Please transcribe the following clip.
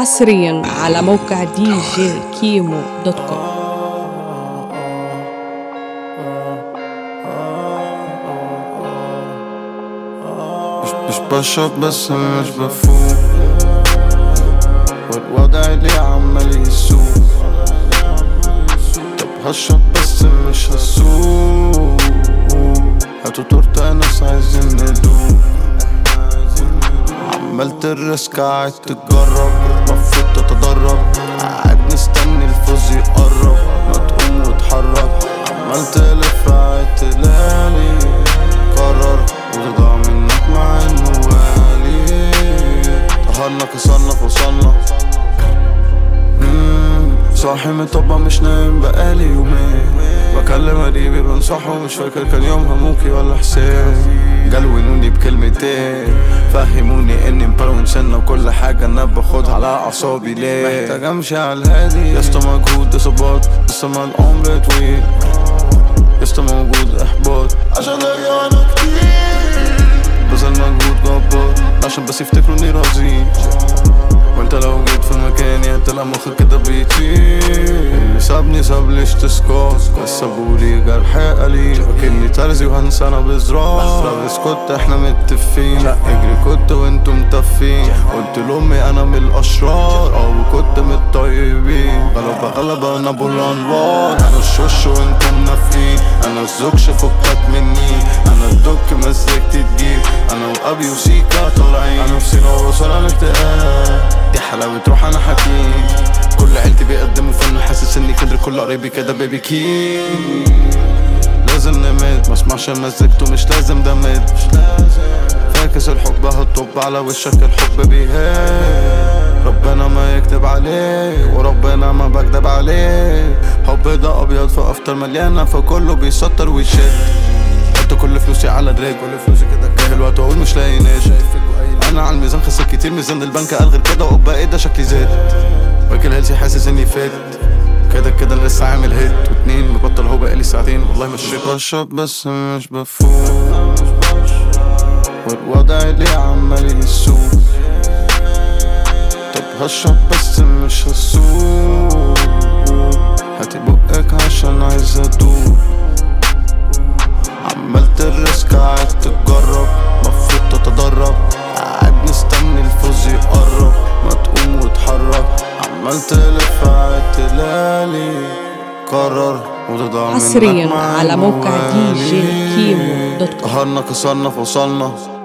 حصريا على موقع دي جي كيمو dot com مش بشرب بس مش بفوق. والوضع اللي عمال يسوق طب هشرب بس مش هسوق. هاتوا تورتة ناس عايزين ندوق. عمال ترسك قاعد تجرب. كسرنا فوصلنا مم، صاحي مطبق مش نايم بقالي يومين. بكلم قريبي بنصحه مش فاكر كان يومها موكي ولا حسين. جلونوني بكلمتين. فهموني إني مبرون سنة وكل حاجة أنا باخدها على أعصابي ليه؟ محتاج أمشي على الهادي. يا اسطى مجهود اصابات لسه ما العمر طويل. عشان بس يفتكروا اني رزين وانت لو جيت في مكاني هتلاقي مخك كده بيطير اللي سابني سابليش تسكار بس سابولي جرح قليل وكني ترزي وهنسى أنا بزرار. بس كنت إحنا متفقين. اجري كنت وأنتم متفين قلت لأمي أنا من الأشرار. آه وكنت من الطيبين غلبة غلبة أنا بالأنوار. أنا الشوش وأنتم نافقين أنا الزوكش فكك مني. أنا الدك مزجتي تجيب. أنا وأبي وسيكا طالعين. أنا في سينا وصل على اكتئاب دي حلاوة روح أنا حكيم. كل عيلتي بيقدموا فن. حاسس إني كندر كل قريبي كده بيبي كين لازم نمد. ما اسمعش مزجته مش لازم دمد. فاكس الحب هتطب على وشك الحب بيهاب ربنا ما يكتب عليه وربنا ما بكدب عليه. حب ده أبيض في أفطر مليانه فكله بيسطر ويشد. حط كل فلوسي على الرجل كل فلوسي كده جاي الوقت واقول مش لاقي ناس. أنا على الميزان خسر كتير ميزان البنك قال غير كده وابقى إيه ده شكلي زاد واكل هيلسي حاسس إني فات كده كده لسه عامل هيت. واتنين مبطل هو بقالي ساعتين والله مش بشرب بس مش بفوق. والوضع اللي عمال يسوق طب هشرب بس مش هسوق هاتي بقك عشان عايز أدوق. عمال ترسك قاعد تجرب مفروض تتدرب. قاعد مستني الفوز يقرب. ما تقوم وتحرك. عمال تلف قاعد تلالي قرر. وتضيع منك حصرياً على موقع الموالي. DJ كيمو. دوت كوم. قهرنا كسرنا فوصلنا